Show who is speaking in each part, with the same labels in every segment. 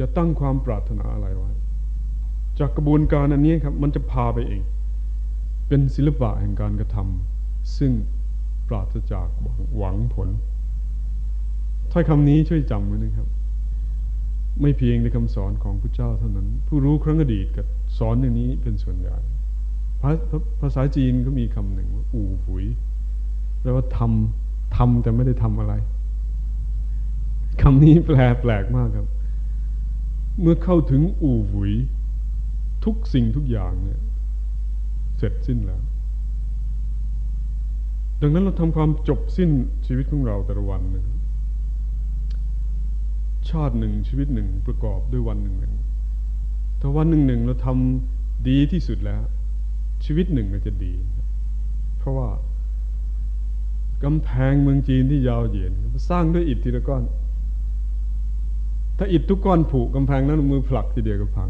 Speaker 1: อย่าตั้งความปรารถนาอะไรไว้ จากกระบวนการอันนี้ครับ มันจะพาไปเอง เป็นศิลปะแห่งการกระทำซึ่งปราศจากหวังผลถ้อยคำนี้ช่วยจำไว้นะครับ ไม่เพียงในคำสอนของพระเจ้าเท่านั้น ผู้รู้ครั้งอดีตกับสอนอย่างนี้เป็นส่วนใหญ่ภาษาจีนก็มีคำหนึ่งว่าอู่หุยแปลว่าทำทำแต่ไม่ได้ทำอะไรคำนี้แปลแปลกมากครับ เมื่อเข้าถึงอู่หุย ทุกสิ่งทุกอย่างเนี่ย เสร็จสิ้นแล้ว ดังนั้นเราทำความจบสิ้นชีวิตของเราแต่ละวันนะครับชาติหนึ่งชีวิตหนึ่งประกอบด้วยวันหนึ่งหนึ่งถ้าวันหนึ่งหนึ่งเราทำดีที่สุดแล้ว ชีวิตหนึ่งก็จะดี เพราะว่ากำแพงเมืองจีนที่ยาวเหยียดสร้างด้วยอิฐทีละก้อน ถ้าอิฐทุกก้อนผุกำแพงนั้นมือผลักทีเดียวก็พัง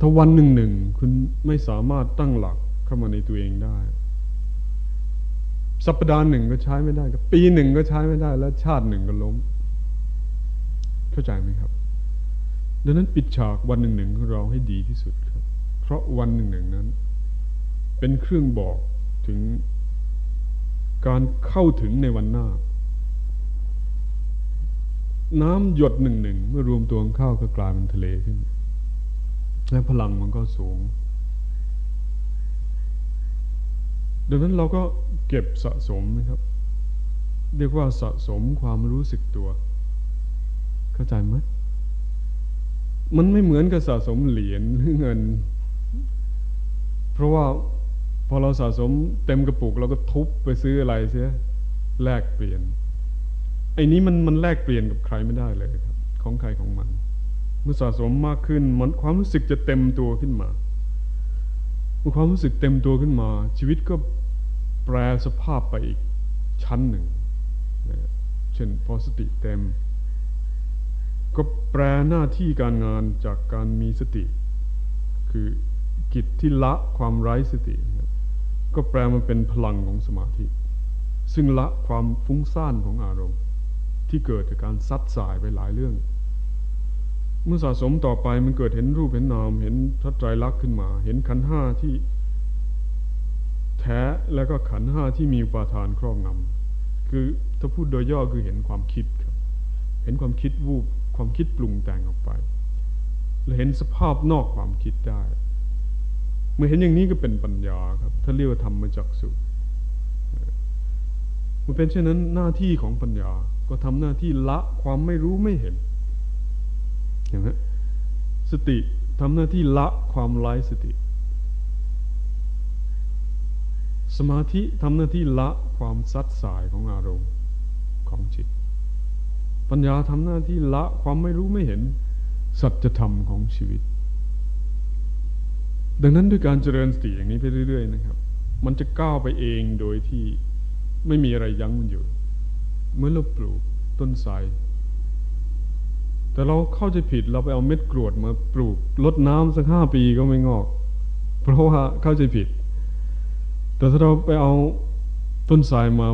Speaker 1: ถ้าวันหนึ่งหนึ่งคุณไม่สามารถตั้งหลักเข้ามาในตัวเองได้ สัปดาห์หนึ่งก็ใช้ไม่ได้ปีหนึ่งก็ใช้ไม่ได้ แล้วชาติหนึ่งก็ล้ม เข้าใจไหมครับ ดังนั้นปิดฉากวันหนึ่งหนึ่งของเราให้ดีที่สุดครับ เพราะวันหนึ่งหนึ่งนั้น เป็นเครื่องบอกถึงการเข้าถึงในวันหน้า น้ำหยดหนึ่งหนึ่งเมื่อรวมตัวเข้าก็กลายเป็นทะเลขึ้น และพลังมันก็สูง ดังนั้นเราก็เก็บสะสมนะครับ เรียกว่าสะสมความรู้สึกตัว เข้าใจไหมมันไม่เหมือนกับสะสมเหรียญหรือเงิน เพราะว่าพอเราสะสมเต็มกระปุกเราก็ทุบไปซื้ออะไรเสียแลกเปลี่ยน ไอ้นี้มันมันแลกเปลี่ยนกับใครไม่ได้เลยครับ ของใครของมัน เมื่อสะสมมากขึ้นมันความรู้สึกจะเต็มตัวขึ้นมาเมื่อความรู้สึกเต็มตัวขึ้นมา ชีวิตก็แปลสภาพไปอีกชั้นหนึ่งเช่นพอสติเต็ม ก็แปลหน้าที่การงานจากการมีสติ คือกิจที่ละความไร้สติ ก็แปลมาเป็นพลังของสมาธิ ซึ่งละความฟุ้งซ่านของอารมณ์ ที่เกิดจากการซัดสายไปหลายเรื่อง เมื่อสะสมต่อไปมันเกิดเห็นรูปเห็นนาม เห็นทัศไตรลักษณ์ขึ้นมา เห็นขันห้าที่แท้แล้วก็ขันห้าที่มีอุปาทานครอบงำคือถ้าพูดโดยย่อคือเห็นความคิดครับเห็นความคิดวูบความคิดปรุงแต่งออกไปเราเห็นสภาพนอกความคิดได้ เมื่อเห็นอย่างนี้ก็เป็นปัญญาครับถ้าเรียกว่าธรรมจักสุมันเป็นเช่นนั้นหน้าที่ของปัญญา ก็ทำหน้าที่ละความไม่รู้ไม่เห็นเห็นไหมสติทำหน้าที่ละความไร้สติ สมาธิทำหน้าที่ละความซัดสายของอารมณ์ของจิต ปัญญาทำหน้าที่ละความไม่รู้ไม่เห็น สัจธรรมของชีวิต ดังนั้นด้วยการเจริญสติอย่างนี้ไปเรื่อย ๆ นะครับ มันจะก้าวไปเองโดยที่ไม่มีอะไรยั้งมันอยู่ เมื่อเราปลูกต้นไทรแต่เราเข้าใจผิดเราไปเอาเม็ดกรวดมาปลูกลดน้ำสักห้าปีก็ไม่งอก เพราะว่าเข้าใจผิด แต่ถ้าเราไปเอาต้นไทรมา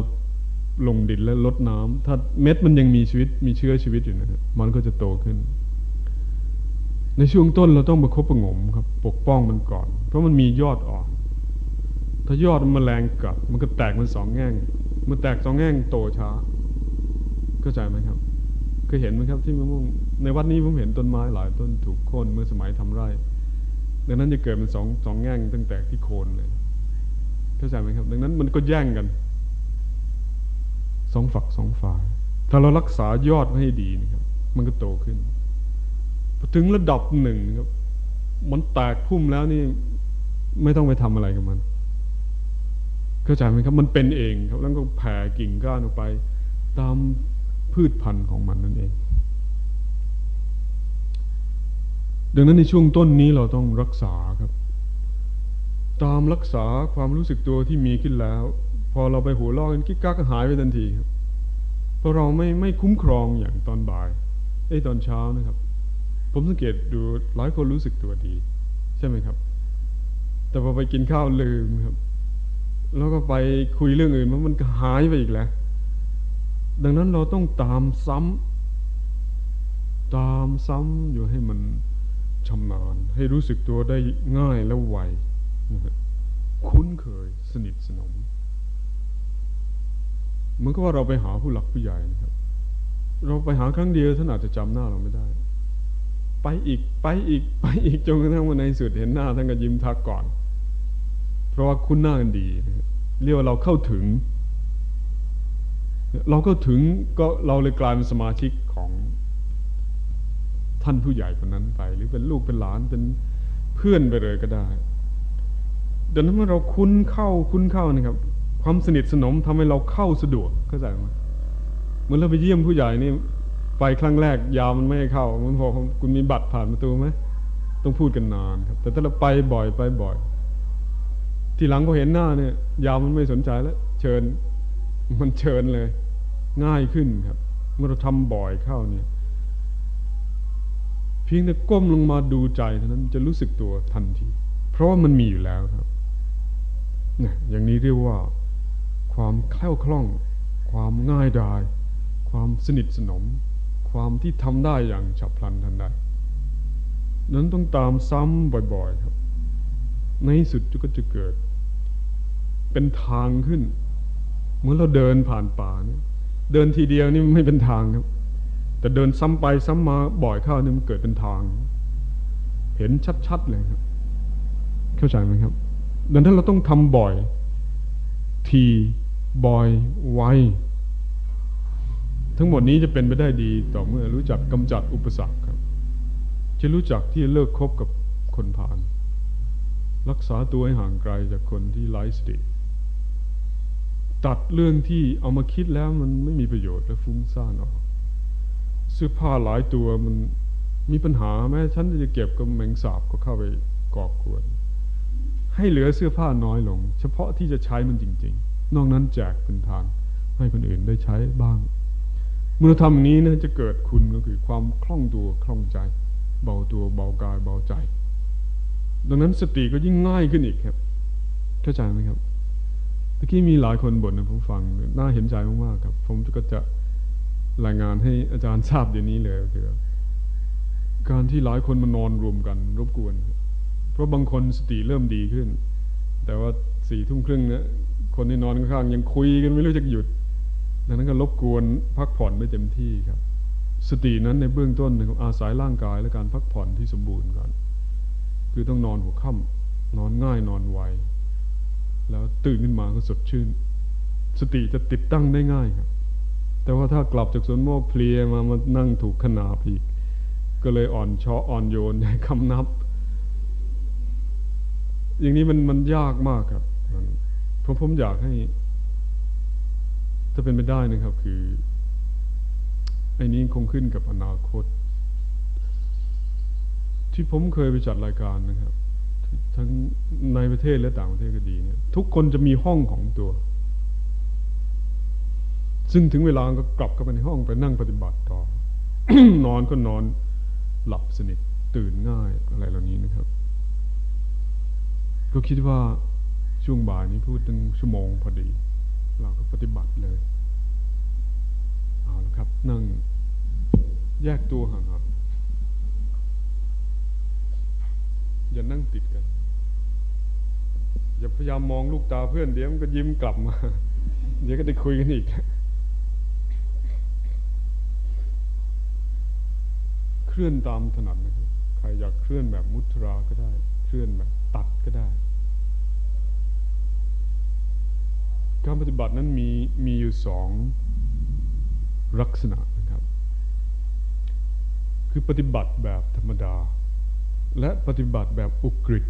Speaker 1: ลงดินและลดน้ำถ้าเม็ดมันยังมีชีวิตมีเชื้อชีวิตอยู่นะมันก็จะโตขึ้น ในช่วงต้นเราต้องประคบประงมครับ ปกป้องมันก่อน เพราะมันมียอดอ่อน ถ้ายอดมันแมลงกัดมันก็แตกมันสองแง่ง มันแตกสองแง่งโตช้า เข้าใจไหมครับ เคยเห็นไหมครับที่มะม่วงในวัดนี้ผมเห็นต้นไม้หลายต้นถูกโค่นเมื่อสมัยทำไร่ดังนั้นจะเกิดเป็นสองสองแง่งตั้งแต่ที่โคนเลยเข้าใจไหมครับ ดังนั้นมันก็แย่งกันสองฝักสองฝ่าย ถ้าเรารักษายอดให้ดีนะครับ มันก็โตขึ้นพอถึงระดับหนึ่งครับ มันแตกพุ่มแล้วนี่ไม่ต้องไปทำอะไรกับมัน เข้าใจไหมครับ มันเป็นเองครับ แล้วก็แผ่กิ่งก้านออกไป ตาม พืชพันธุ์ของมันนั่นเอง ดังนั้นในช่วงต้นนี้เราต้องรักษาครับ ตามรักษาความรู้สึกตัวที่มีขึ้นแล้ว พอเราไปหัวลอกกันกิ๊กกักหายไปทันทีครับเพราะเราไม่ไม่คุ้มครองอย่างตอนบ่ายไอ้ตอนเช้านะครับ ผมสังเกตดูหลายคนรู้สึกตัวดี ใช่ไหมครับ แต่พอไปกินข้าวลืมครับ แล้วก็ไปคุยเรื่องอื่นมันก็หายไปอีกแล้ว ดังนั้นเราต้องตามซ้ตามซ้ำอยู่ให้มันชำนาญ ให้รู้สึกตัวได้ง่ายและไวคุ้นเคยสนิทสนมเหมือนกับว่าเราไปหาผู้หลักผู้ใหญ่นะครับ เราไปหาครั้งเดียวท่านอาจจะจำหน้าเราไม่ได้ ไปอีกไปอีกไปอีกจนกระทั่งวันในสุดเห็นหน้าท่านก็ยิ้มทักก่อน เพราะว่าคุ้นหน้ากันดี เรียกว่าเราเข้าถึง เราก็ถึงก็เราเลยกลายเป็นสมาชิกของท่านผู้ใหญ่คนนั้นไป หรือเป็นลูกเป็นหลานเป็นเพื่อนไปเลยก็ได้ดังนั้นเมื่อเราคุ้นเข้าคุ้นเข้านะครับ ความสนิทสนมทำให้เราเข้าสะดวกเข้าใจไหมเหมือนเราไปเยี่ยมผู้ใหญ่นี่ไปครั้งแรกยาวมันไม่ให้เข้า มันพอคุณมีบัตรผ่านประตูไหมต้องพูดกันนานครับ แต่ถ้าเราไปบ่อยไปบ่อย ทีหลังพอเห็นหน้าเนี่ย ยาวมันไม่สนใจแล้ว เชิญ มันเชิญเลย ง่ายขึ้นครับ เมื่อเราทำบ่อยเข้าเนี่ย เพียงแต่ก้มลงมาดูใจเท่านั้นจะรู้สึกตัวทันที เพราะว่ามันมีอยู่แล้วครับนะอย่างนี้เรียกว่า ความแคล่วคล่อง ความง่ายดาย ความสนิทสนม ความที่ทำได้อย่างฉับพลันทันใดนั้นต้องตามซ้ำบ่อยๆครับ ในสุดก็จะเกิด เป็นทางขึ้น เหมือนเราเดินผ่านป่าเนี่ยเดินทีเดียวนี่ไม่เป็นทางครับ แต่เดินซ้ำไปซ้ำมาบ่อยเข้านี่มันเกิดเป็นทาง เห็นชัดๆเลยครับ เข้าใจไหมครับ ดังนั้นเราต้องทำบ่อย ทีบ่อยไวทั้งหมดนี้จะเป็นไปได้ดีต่อเมื่อรู้จักกำจัดอุปสรรคครับ จะรู้จักที่เลิกคบกับคนผ่าน รักษาตัวให้ห่างไกลจากคนที่ไร้สติ ตัดเรื่องที่เอามาคิดแล้วมันไม่มีประโยชน์และฟุ้งซ่านออกเสื้อผ้าหลายตัวมันมีปัญหาแม้ฉันจะเก็บกับแมงสาบก็เข้าไปก่อกวน ให้เหลือเสื้อผ้าน้อยลง เฉพาะที่จะใช้มันจริง ๆ นอกนั้นแจกเป็นทานให้คนอื่นได้ใช้บ้างเมื่อทำนี้นะจะเกิดคุณก็คือความคล่องตัวคล่องใจ เบาตัวเบากายเบาใจ ดังนั้นสติก็ยิ่งง่ายขึ้นอีกครับ เข้าใจไหมครับ เมื่อกี้มีหลายคนบ่นนะผมฟังน่าเห็นใจมากๆครับ ผมก็จะรายงานให้อาจารย์ทราบเดี๋ยวนี้เลยคือการที่หลายคนมานอนรวมกันรบกวน เพราะบางคนสติเริ่มดีขึ้น แต่ว่าสี่ทุ่มครึ่งเนี่ยคนที่นอนข้างยังคุยกันไม่รู้จะหยุด ดังนั้นก็รบกวนพักผ่อนไม่เต็มที่ครับ สตินั้นในเบื้องต้นนะครับอาศัยร่างกายและการพักผ่อนที่สมบูรณ์ก่อนคือต้องนอนหัวค่ำนอนง่ายนอนไว แล้วตื่นขึ้นมาก็สดชื่น สติจะติดตั้งได้ง่ายครับ แต่ว่าถ้ากลับจากสวนโมกเพลียมามานั่งถูกขนาบอีก ก็เลยอ่อนช้ออ่อนโยนใหคำนับ อย่างนี้มันมันยากมากครับผมผมอยากให้ ถ้าเป็นไปได้นะครับ คือไอ้นี้คงขึ้นกับอนาคต ที่ผมเคยไปจัดรายการนะครับ ทั้ง ในประเทศและต่างประเทศก็ดีเนี่ย ทุกคนจะมีห้องของตัว ซึ่งถึงเวลาก็กลับเข้าไปในห้องไปนั่งปฏิบัติต่อ นอนก็นอนหลับสนิทตื่นง่ายอะไรเหล่านี้นะครับ ก็คิดว่าช่วงบ่ายนี้พูดตั้งชั่วโมงพอดี เราก็ปฏิบัติเลย เอาละครับ นั่งแยกตัวห่างๆอย่านั่งติดกัน อย่าพยายามมองลูกตาเพื่อนเดี๋ยวมันก็ยิ้มกลับมา เดี๋ยวก็ได้คุยกันอีกเคลื่อนตามถนัดนะครับ ใครอยากเคลื่อนแบบมุทราก็ได้ เคลื่อนแบบตัดก็ได้ การปฏิบัตินั้นมีมีอยู่สองลักษณะนะครับ คือปฏิบัติแบบธรรมดา และปฏิบัติแบบอุกฤษ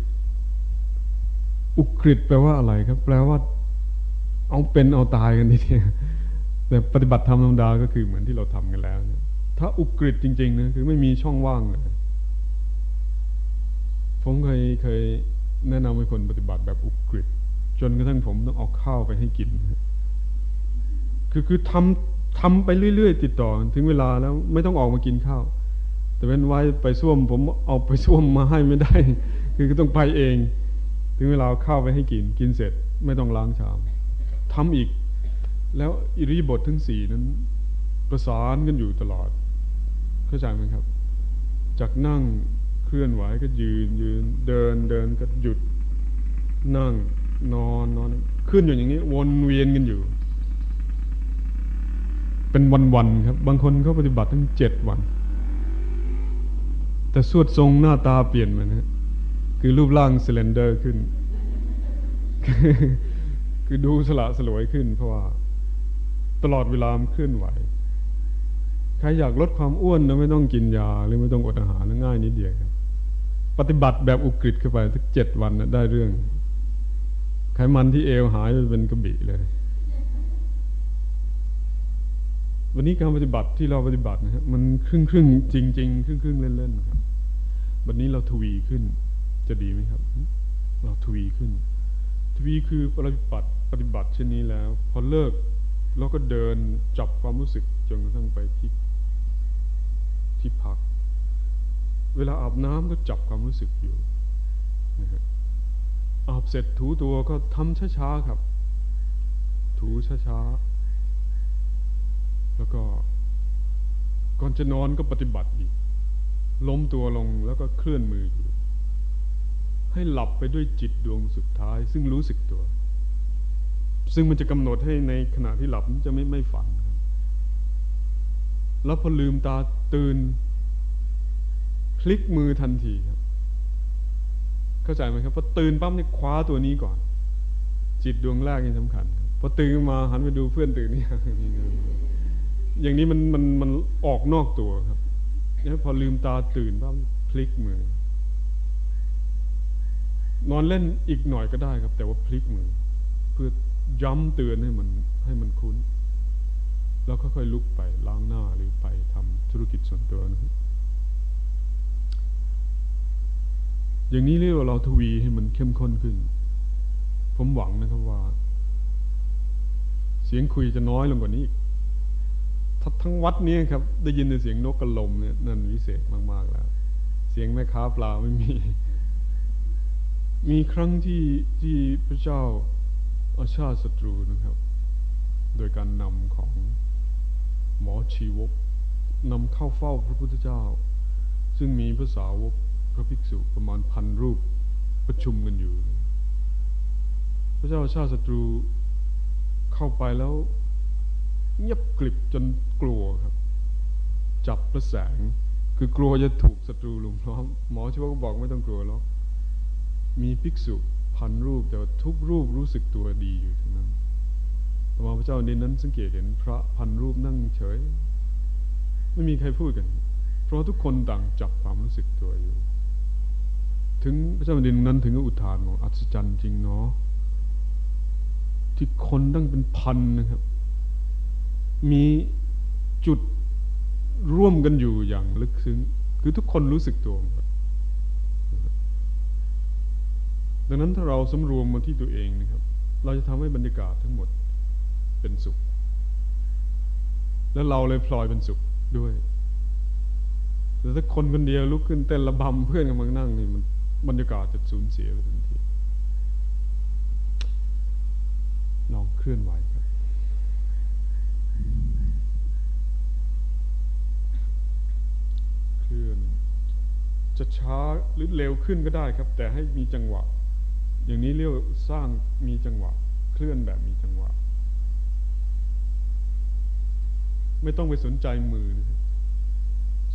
Speaker 1: อุกฤษแปลว่าอะไรครับ แปลว่า เอาเป็นเอาตายกันทีเดียวแต่ปฏิบัติธรรมธรรมดาก็คือเหมือนที่เราทำกันแล้วถ้าอุกฤษจริงๆนะคือไม่มีช่องว่างเลยผมเคยเคยแนะนำให้คนปฏิบัติแบบอุกฤษจนกระทั่งผมต้องเอาข้าวไปให้กิน คือคือทำทำไปเรื่อยๆ ติดต่อ ถึงเวลาแล้วไม่ต้องออกมากินข้าว แต่เว้นไว้ไปส้วม ผมเอาไปส้วมมาให้ไม่ได้ คือก็ต้องไปเอง ถึงเวลาเข้าไปให้กิน กินเสร็จไม่ต้องล้างชามทำอีก แล้วอิริบททั้งสี่นั้น ประสานกันอยู่ตลอด เข้าใจไหมครับ จากนั่งเคลื่อนไหวก็ยืนยืนเดินเดินก็หยุด นั่งนอนนอนขึ้นอยู่อย่างนี้ วนเวียนกันอยู่ เป็นวันๆครับ บางคนเขาปฏิบัติทั้งเจ็ดวัน แต่สวดทรงหน้าตาเปลี่ยนไปนะ คือรูปร่างสเลนเดอร์ขึ้น คือดูสละสลวยขึ้น เพราะว่า ตลอดเวลามนเคลื่อนไหว ใครอยากลดความอ้วนนะไม่ต้องกินยา หรือไม่ต้องอดอาหารง่ายนิดเดียวครับ ปฏิบัติแบบอุกฤษเข้าไปสักเจ็ดวันนะได้เรื่อง ไขมันที่เอวหายเป็นกระบี่เลย วันนี้การปฏิบัติที่เราปฏิบัตินะฮะมันครึ่งครึ่งจริงจริงครึ่งครึ่งเล่นเล่นครับ วันนี้เราทวีขึ้น จะดีไหมครับ เราทวีขึ้น ทวีคือปฏิบัติปฏิบัติเช่นนี้แล้ว พอเลิกเราก็เดินจับความรู้สึกจนกระทั่งไปที่ที่พัก เวลาอาบน้ำก็จับความรู้สึกอยู่นะฮะอาบเสร็จถูตัวก็ทำช้าๆครับ ถูช้าๆแล้วก็ก่อนจะนอนก็ปฏิบัติอีกล้มตัวลงแล้วก็เคลื่อนมืออยู่ ให้หลับไปด้วยจิตดวงสุดท้าย ซึ่งรู้สึกตัว ซึ่งมันจะกำหนดให้ในขณะที่หลับมันจะไม่ไม่ฝันครับแล้วพอลืมตาตื่นพลิกมือทันทีครับ เข้าใจไหมครับพอตื่นปั๊บนี่คว้าตัวนี้ก่อน จิตดวงแรกนี่สำคัญพอตื่นมาหันไปดูเพื่อนตื่นนี่อย่างนี้มันมันมันออกนอกตัวครับพอลืมตาตื่นปั๊บพลิกมือ นอนเล่นอีกหน่อยก็ได้ครับ แต่ว่าพลิกมือ เพื่อย้ำเตือนให้มันให้มันคุ้น แล้วค่อยๆลุกไปล้างหน้าหรือไปทำธุรกิจส่วนตัวนะครับอย่างนี้เรียกว่าเราทวีให้มันเข้มข้นขึ้น ผมหวังนะครับว่า เสียงคุยจะน้อยลงกว่านี้อีกถ้าทั้งวัดนี้ครับ ได้ยินแต่เสียงนกกระลมเนี่ยนั่นวิเศษมากๆแล้ว เสียงแม่ค้าปลาไม่มี มีครั้งที่ที่พระเจ้าอาชาติศัตรูนะครับ โดยการนำของหมอชีวกนำเข้าเฝ้าพระพุทธเจ้า ซึ่งมีภาษาวกพระภิกษุประมาณพันรูปประชุมกันอยู่ พระเจ้าชาติศัตรูเข้าไปแล้ว เงียบกริบจนกลัวครับ จับพระแสงคือกลัวจะถูกศัตรูลุมล้อมหมอชีวกก็บอกไม่ต้องกลัวหรอก มีภิกษุพันรูปแต่ว่าทุกรูปรู้สึกตัวดีอยู่ทั้งนั้นพระพระเจ้าในนั้นสังเกตเห็นพระพันรูปนั่งเฉย ไม่มีใครพูดกัน เพราะทุกคนต่างจับความรู้สึกตัวอยู่ ถึงพระเจ้าดินนั้นถึงก็อุทานบอกอัศจรรย์จริงเนาะที่คนตั้งเป็นพันนะครับ มีจุดร่วมกันอยู่อย่างลึกซึ้ง คือทุกคนรู้สึกตัวหมด ดังนั้นถ้าเราสำรวมมาที่ตัวเองนะครับ เราจะทำให้บรรยากาศทั้งหมดเป็นสุข แล้วเราเลยพลอยเป็นสุขด้วย แต่ถ้าคนคนเดียวลุกขึ้นเต้นระบำเพื่อนกำลังนั่งนี่มันบรรยากาศจะสูญเสียไปทันทีลองเคลื่อนไหวครับเคลื่อนจะช้าหรือเร็วขึ้นก็ได้ครับ แต่ให้มีจังหวะ อย่างนี้เรียกสร้างมีจังหวะ เคลื่อนแบบมีจังหวะ ไม่ต้องไปสนใจมือนะครับ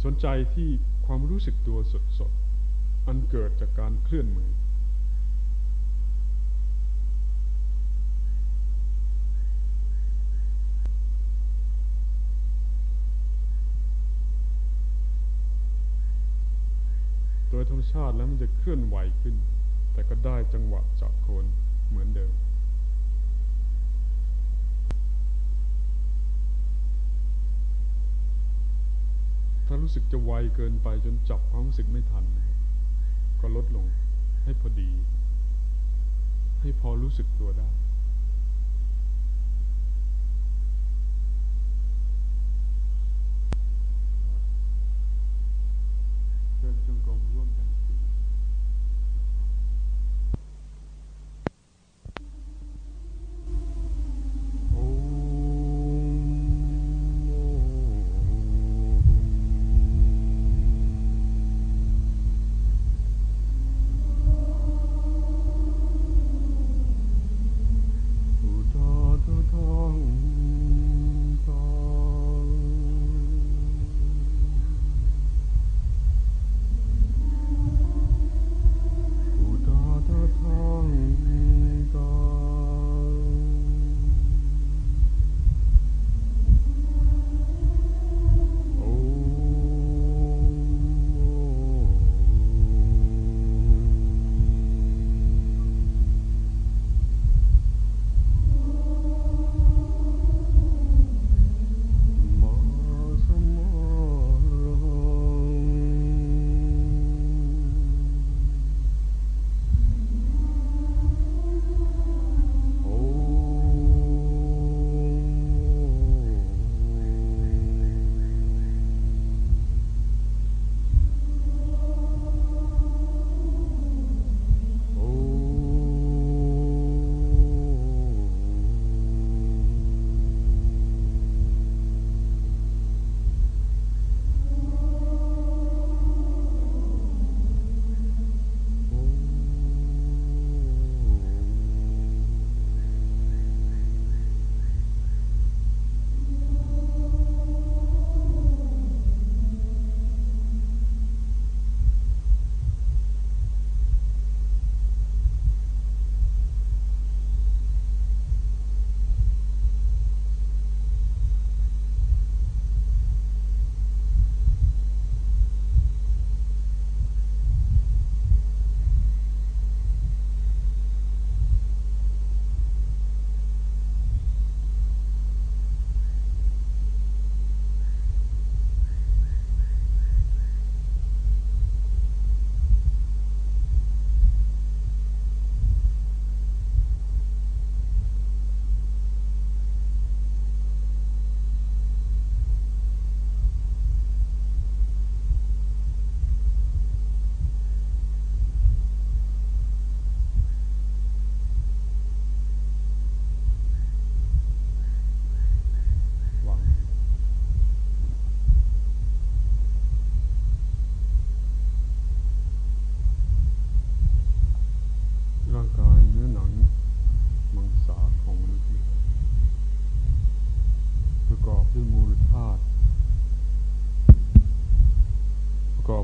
Speaker 1: สนใจที่ความรู้สึกตัวสดๆ อันเกิดจากการเคลื่อนมือ โดยธรรมชาติแล้วมันจะเคลื่อนไหวขึ้น แต่ก็ได้จังหวะจากโคนเหมือนเดิม ถ้ารู้สึกจะไวเกินไปจนจับความรู้สึกไม่ทัน ก็ลดลงให้พอดี ให้พอรู้สึกตัวได้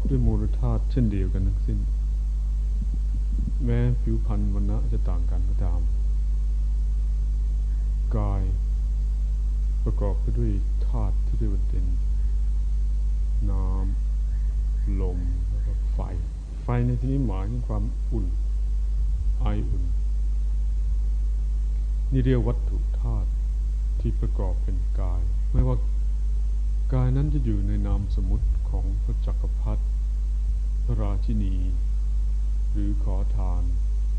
Speaker 1: ด้วยมูลธาตุเช่นเดียวกันทั้งสิ้น แม้ผิวพรรณวันณะจะต่างกันก็ตาม กายประกอบไปด้วยธาตุที่เรียกว่าดินน้ำลมแล้วก็ไฟ ไฟในที่นี้หมายถึงความอุ่น ไออุ่น นี่เรียกวัตถุธาตุที่ประกอบเป็นกาย ไม่ว่ากายนั้นจะอยู่ในนามสมมติของพระจักรพรรดิ ระราชินี หรือขอทาน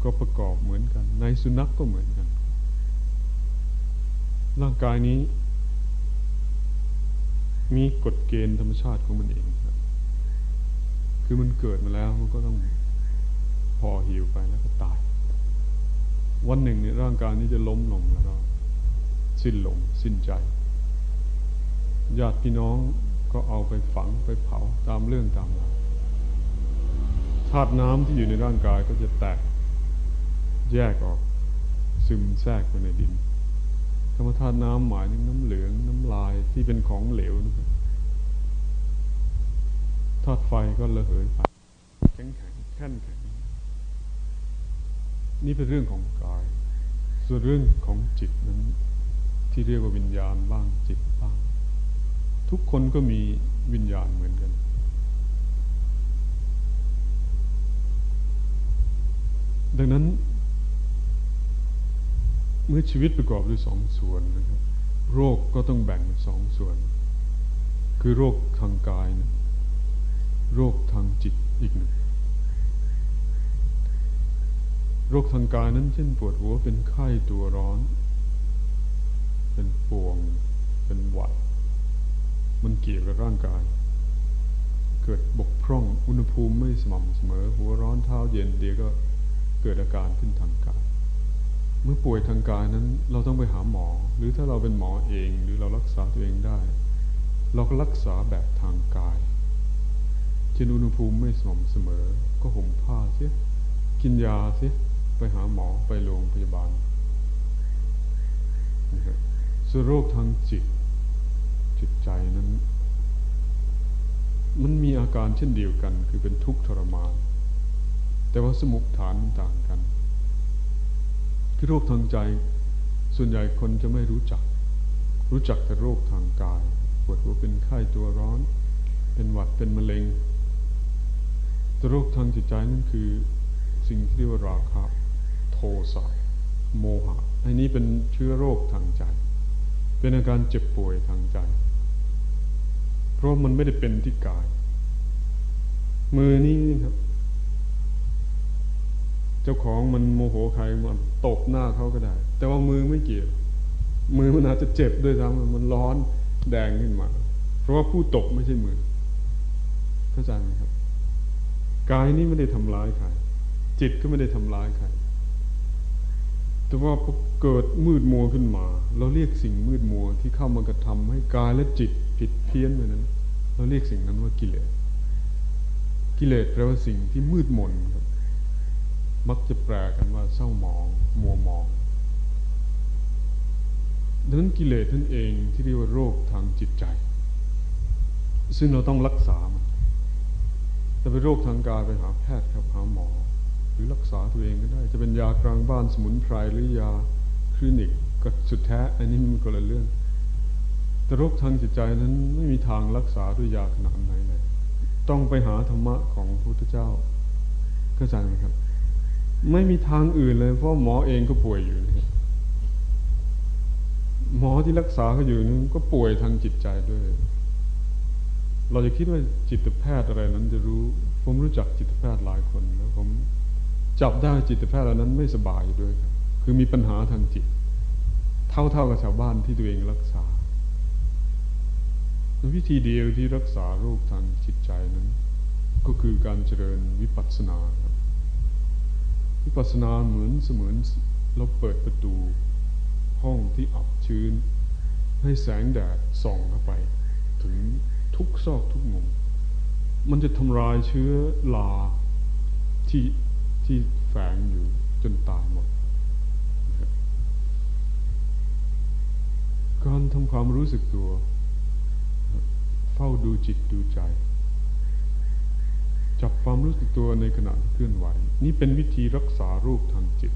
Speaker 1: ก็ประกอบเหมือนกัน ในสุนัขกก็เหมือนกัน ร่างกายนี้ มีกฎเกณฑ์ธรรมชาติของมันเองครับคือมันเกิดมาแล้วมันก็ต้องพอหิวไปแล้วก็ตาย วันหนึ่งเนี่ยร่างกายนี้จะล้มลงแล้วก็สิ้นลมสิ้นใจญาติพี่น้องก็เอาไปฝังไปเผาตามเรื่องตามราว ธาตุน้ำที่อยู่ในร่างกายก็จะแตก แยกออก ซึมแทรกไปในดินธรรมธาตุน้ำหมายถึงน้ำเหลืองน้ำลายที่เป็นของเหลวนะครับธาตุไฟก็ระเหยไปแข็งแข็งแข็งแข็งนี่เป็นเรื่องของกาย ส่วนเรื่องของจิตนั้น ที่เรียกว่าวิญญาณบ้างจิตบ้าง ทุกคนก็มีวิญญาณเหมือนกัน ดังนั้น เมื่อชีวิตประกอบด้วยสองส่วนนะครับโรคก็ต้องแบ่งเป็นสองส่วน คือโรคทางกายนะโรคทางจิตอีกหนึ่งโรคทางกายนั้นเช่นปวดหัวเป็นไข้ตัวร้อน เป็นป่วง เป็นหวัด มันเกี่ยวกับร่างกาย เกิดบกพร่องอุณหภูมิไม่สม่ำเสมอ หัวร้อนเท้าเย็นเดี๋ยวก็ เกิดอาการขึ้นทางกาย เมื่อป่วยทางกายนั้นเราต้องไปหาหมอ หรือถ้าเราเป็นหมอเองหรือเรารักษาตัวเองได้ เราก็รักษาแบบทางกายเช่นอุณหภูมิไม่สม่ำเสมอ ก็ห่มผ้าเสียกินยาเสียไปหาหมอไปโรงพยาบาลนะครับส่วนโรคทางจิต จิตใจนั้น มันมีอาการเช่นเดียวกัน คือเป็นทุกข์ทรมาน แต่ว่าสมุกฐานมันต่างกัน คือโรคทางใจ ส่วนใหญ่คนจะไม่รู้จัก รู้จักแต่โรคทางกาย ปวดหัวเป็นไข้ตัวร้อน เป็นหวัดเป็นมะเร็งแต่โรคทางจิตใจนั่นคือสิ่งที่เรียกว่าราคะโทสะโมหะอันนี้เป็นเชื้อโรคทางใจ เป็นอาการเจ็บป่วยทางใจ เพราะมันไม่ได้เป็นที่กาย มือนี้ครับ เจ้าของมันโมโหใครมันตบหน้าเขาก็ได้ แต่ว่ามือไม่เกี่ยว มือมันอาจจะเจ็บด้วยซ้ำมันร้อนแดงขึ้นมา เพราะว่าผู้ตบไม่ใช่มือเข้าใจไหมครับกายนี้ไม่ได้ทำร้ายใครจิตก็ไม่ได้ทำร้ายใครแต่ว่าพอเกิดมืดมัวขึ้นมา เราเรียกสิ่งมืดมัวที่เข้ามากระทำให้กายและจิตผิดเพี้ยนไปนั้น เราเรียกสิ่งนั้นว่ากิเลสกิเลสแปลว่าสิ่งที่มืดมนครับ มักจะแปลกันว่าเศร้าหมอง มัวหมองดังนั้นกิเลสนั่นเองที่เรียกว่าโรคทางจิตใจ ซึ่งเราต้องรักษามันจะเป็นโรคทางกายไปหาแพทย์ครับหาหมอ หรือรักษาตัวเองก็ได้ จะเป็นยากลางบ้านสมุนไพรหรือยาคลินิกก็สุดแท้ อันนี้มันก็ละเรื่อง แต่โรคทางจิตใจนั้นไม่มีทางรักษาด้วยยาขนาดไหนเลยต้องไปหาธรรมะของพระพุทธเจ้าเข้าใจไหมครับ ไม่มีทางอื่นเลย เพราะหมอเองก็ป่วยอยู่นะหมอที่รักษาเขาอยู่นั้นก็ป่วยทางจิตใจด้วย เราจะคิดว่าจิตแพทย์อะไรนั้นจะรู้ ผมรู้จักจิตแพทย์หลายคนแล้วผมจับได้จิตแพทย์เหล่านั้นไม่สบายอยู่ด้วยครับคือมีปัญหาทางจิต เท่าๆกับชาวบ้านที่ตัวเองรักษา วิธีเดียวที่รักษาโรคทางจิตใจนั้น ก็คือการเจริญวิปัสสนาครับ วิปัสสนาเหมือนเสมือนเราเปิดประตู ห้องที่อับชื้น ให้แสงแดดส่องเข้าไป ถึงทุกซอกทุกมุม มันจะทำลายเชื้อลาที่ที่แฝงอยู่จนตายหมด การทำความรู้สึกตัว เฝ้าดูจิตดูใจ จับความรู้สึกตัวในขณะที่เคลื่อนไหว นี่เป็นวิธีรักษารูปทางจิต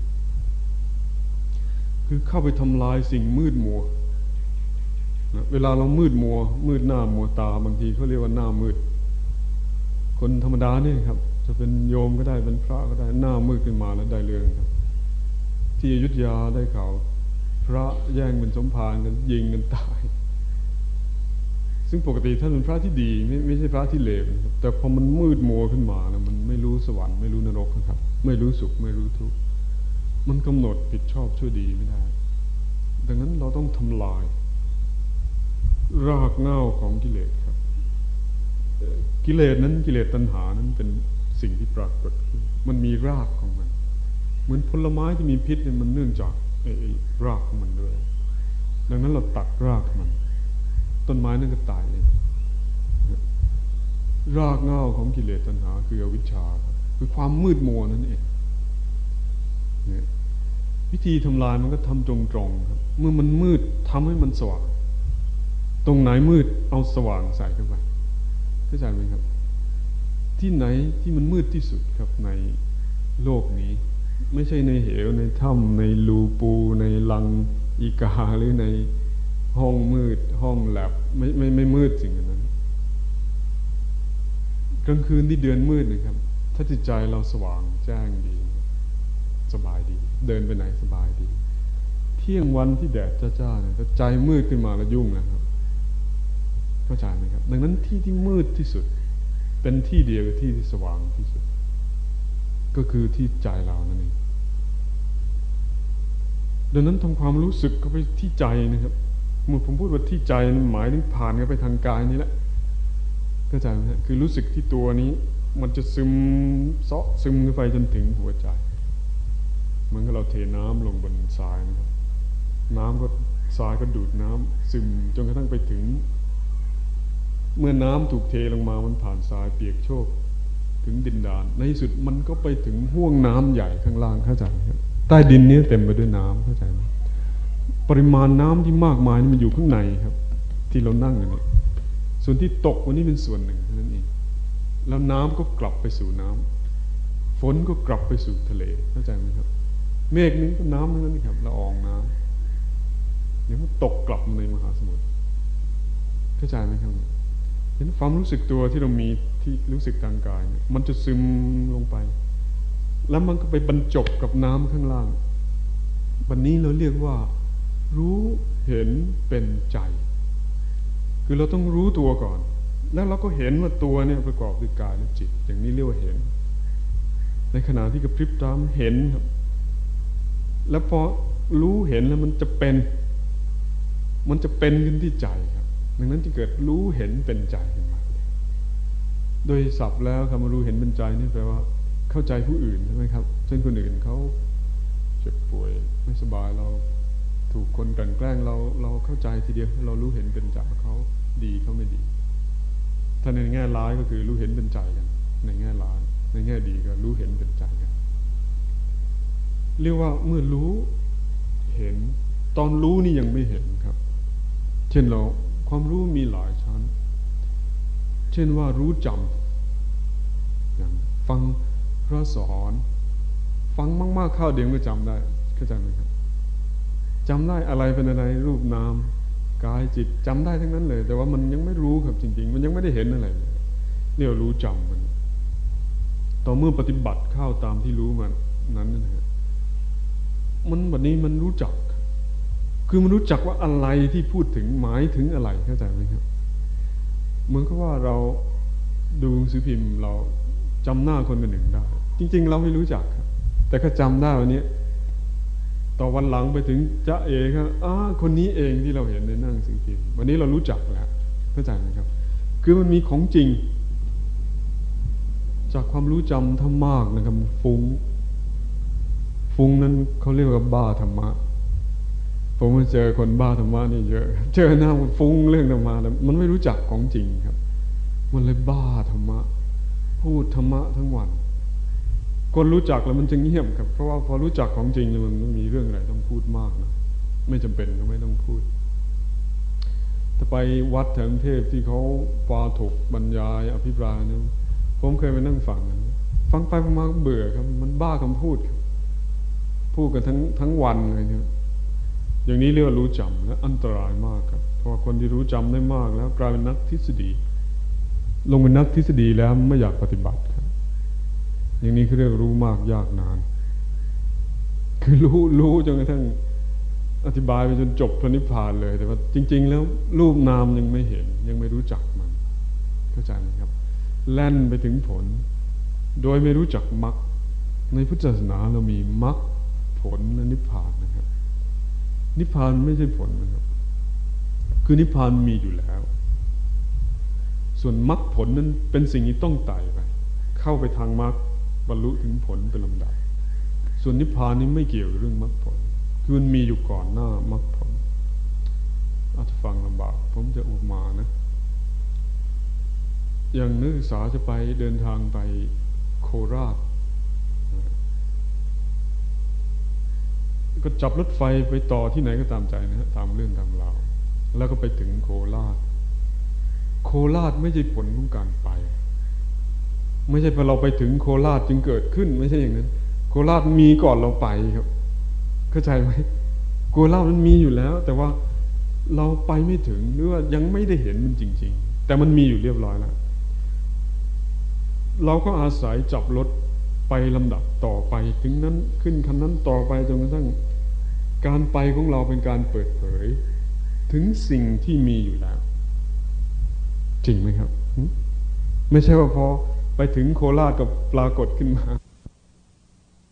Speaker 1: คือเข้าไปทำลายสิ่งมืดมัวนะเวลาเรามืดมัว มืดหน้ามัวตาบางทีเขาเรียกว่าหน้ามืด คนธรรมดาเนี่ยครับ จะเป็นโยมก็ได้เป็นพระก็ได้หน้ามืดขึ้นมาแล้วได้เรื่องครับ ที่อยุธยาได้ข่าวพระแย่งเป็นสมภารกันยิงกันตาย ซึ่งปกติท่านเป็นพระที่ดีไม่ไม่ใช่พระที่เลวแต่พอมันมืดมัวขึ้นมานะมันไม่รู้สวรรค์ไม่รู้นรกนะครับ ไม่รู้สุขไม่รู้ทุกข์มันกำหนดผิดชอบชั่วดีไม่ได้ ดังนั้นเราต้องทำลาย รากเหง้าของกิเลสครับ กิเลสนั้นกิเลสตัณหานั้นเป็นสิ่งที่ปรากฏขึ้นมันมีรากของมัน เหมือนผลไม้ที่มีพิษเนี่ยมันเนื่องจากไอ้รากของมันด้วย ดังนั้นเราตัดรากมัน ต้นไม้นั่นก็ตายเองรากเหง้าของกิเลสตัณหา คืออวิชชา คือความมืดมัวนั่นเองวิธีทำลายมันก็ทำตรงๆครับ เมื่อมันมืดทำให้มันสว่าง ตรงไหนมืดเอาสว่างใส่เข้าไปเข้าใจไหมครับ ที่ไหนที่มันมืดที่สุดครับในโลกนี้ ไม่ใช่ในเหวในถ้ำในรูปู ในลังอีกาหรือใน ห้องมืด ห้องแลบไม่ไม่ไม่มืดสิ่งนั้น กลางคืนที่เดือนมืดนะครับ ถ้าจิตใจเราสว่างแจ้งดี สบายดี เดินไปไหนสบายดี เที่ยงวันที่แดดจ้าๆเนี่ยถ้าใจมืดขึ้นมาแล้วยุ่งนะครับเข้าใจไหมครับ ดังนั้นที่ที่มืดที่สุด เป็นที่เดียวกับที่ที่สว่างที่สุด ก็คือที่ใจเรานั่นเองดังนั้นทำความรู้สึกเข้าไปที่ใจนะครับ เมื่อผมพูดว่าที่ใจหมายถึงผ่านเข้าไปทางกายนี่แหละเข้าใจไหมคือรู้สึกที่ตัวนี้ มันจะซึมเซาะซึมเข้าไปจนถึงหัวใจเหมือนกับเราเทน้ำลงบนทรายนะครับ น้ำก็ทรายก็ดูดน้ำซึมจนกระทั่งไปถึง เมื่อน้ำถูกเทลงมามันผ่านทรายเปียกโชกถึงดินดาน ในที่สุดมันก็ไปถึงห่วงน้ำใหญ่ข้างล่างเข้าใจไหมครับใต้ดินนี้เต็มไปด้วยน้ำเข้าใจไหม ปริมาณน้ำที่มากมายนี่มันอยู่ข้างในครับ ที่เรานั่งอยู่เนี่ยส่วนที่ตกวันนี้เป็นส่วนหนึ่งเท่านั้นเองแล้วน้ำก็กลับไปสู่น้ำฝนก็กลับไปสู่ทะเลเข้าใจไหมครับ เมฆนี้ก็น้ำทั้งนั้นครับละอองน้ำเดี๋ยวมันตกกลับในมหาสมุทรเข้าใจไหมครับเห็นความรู้สึกตัวที่เรามีที่รู้สึกทางกายเนี่ยมันจะซึมลงไป แล้วมันก็ไปบรรจบกับน้ำข้างล่าง วันนี้เราเรียกว่า รู้เห็นเป็นใจ คือเราต้องรู้ตัวก่อน แล้วเราก็เห็นว่าตัวเนี่ยประกอบด้วยกายและจิต อย่างนี้เรียกว่าเห็น ในขณะที่กระพริบตามเห็นครับแล้วพอรู้เห็นแล้วมันจะเป็น มันจะเป็นขึ้นที่ใจครับดังนั้นจะเกิดรู้เห็นเป็นใจขึ้นมาโดยศัพท์แล้วคำว่ารู้เห็นเป็นใจนี่แปลว่า เข้าใจผู้อื่นใช่ไหมครับ เช่นคนอื่นเขาเจ็บป่วยไม่สบายเรา ถูกคนกลั่นแกล้งเราเราเข้าใจทีเดียวเรารู้เห็นเป็นใจเขาดีเขาไม่ดี ถ้าในแง่ร้ายก็คือรู้เห็นเป็นใจกัน ในแง่ร้าย ในแง่ดีก็รู้เห็นเป็นใจกัน เรียกว่าเมื่อรู้เห็น ตอนรู้นี่ยังไม่เห็นครับ เช่นเราความรู้มีหลายชั้น เช่นว่ารู้จำอย่างฟังพระสอน ฟังมากๆเข้าเดี๋ยวก็จำได้เข้าใจไหมครับ จำได้อะไรเป็นอะไรรูปนามกายจิตจำได้ทั้งนั้นเลย แต่ว่ามันยังไม่รู้ครับจริง ๆ มันยังไม่ได้เห็นอะไรเลยเรียกว่ารู้จำมัน ต่อเมื่อปฏิบัติเข้าตามที่รู้มันนั้นนะฮะมันแบบนี้มันรู้จัก คือมันรู้จักว่าอะไรที่พูดถึงหมายถึงอะไรเข้าใจไหมครับเหมือนกับว่าเราดูสือพิมพ์เราจำหน้าคนคนหนึ่งได้ จริง ๆ เราไม่รู้จัก แต่ก็จำได้วันนี้ ต่อวันหลังไปถึงจะเองครับอ้าคนนี้เองที่เราเห็นในนั่งสือพิมพ์วันนี้เรารู้จักแล้วเข้าใจไหมครับ คือมันมีของจริง จากความรู้จำถ้ามากนะครับฟุง้งฟุ้งนั้นเขาเรียกว่าบ้าธรรมะ ผมมาเจอคนบ้าธรรมะนี่เยอะ เจอหน้ามันฟุ้งเรื่องธรรมะแล้วมันไม่รู้จักของจริงครับ มันเลยบ้าธรรมะ พูดธรรมะทั้งวัน คนรู้จักแล้วมันจะเงียบครับ เพราะว่าพอรู้จักของจริงแล้วมันไม่มีเรื่องอะไรต้องพูดมากนะไม่จำเป็นก็ไม่ต้องพูดแต่ไปวัดแถวกรุงเทพที่เขาปาถกบรรยาย อภิปรายนะผมเคยไปนั่งฟังนะฟังไปฟังมาเบื่อครับ มันบ้าคำพูดครับพูดกันทั้งทั้งวันเลยเนี่ยอย่างนี้เรียกว่ารู้จำและอันตรายมากครับ เพราะคนที่รู้จำได้มากแล้ว กลายเป็นนักทฤษฎี ลงเป็นนักทฤษฎีแล้วไม่อยากปฏิบัติ อย่างนี้คือเรียกรู้มากยากนาน คือรู้รู้จนกระทั่งอธิบายไปจนจบพระนิพพานเลย แต่ว่าจริง ๆ แล้วรูปนามยังไม่เห็น ยังไม่รู้จักมันเข้าใจไหมครับ แล่นไปถึงผล โดยไม่รู้จักมรรคในพุทธศาสนาเรามีมรรคผลและนิพพานนะครับ นิพพานไม่ใช่ผลนะครับ คือนิพพานมีอยู่แล้ว ส่วนมรรคผลนั้นเป็นสิ่งที่ต้องไต่ไป เข้าไปทางมรรค บรรลุถึงผลเป็นลำดับ ส่วนนิพพานนี้ไม่เกี่ยวเรื่องมรรคผล คือมันมีอยู่ก่อนหน้ามรรคผล อาจจะฟังลำบาก ผมจะอุปมานะ อย่างนักศึกษาจะไปเดินทางไปโคราช ก็จับรถไฟไปต่อที่ไหนก็ตามใจนะฮะตามเรื่องตามราว แล้วก็ไปถึงโคราช โคราชไม่ใช่ผลของการไป ไม่ใช่พอเราไปถึงโคราชจึงเกิดขึ้น ไม่ใช่อย่างนั้น โคราชมีก่อนเราไปครับ เข้าใจไหมโคราชมันมีอยู่แล้ว แต่ว่าเราไปไม่ถึงหรือว่ายังไม่ได้เห็นมันจริง ๆ แต่มันมีอยู่เรียบร้อยแล้วเราก็อาศัยจับรถไปลำดับต่อไปถึงนั้นขึ้นคันนั้นต่อไปจนกระทั่งการไปของเราเป็นการเปิดเผย ถึงสิ่งที่มีอยู่แล้ว จริงไหมครับ ไม่ใช่ว่าพอ ไปถึงโคราชกับปรากฏขึ้นมา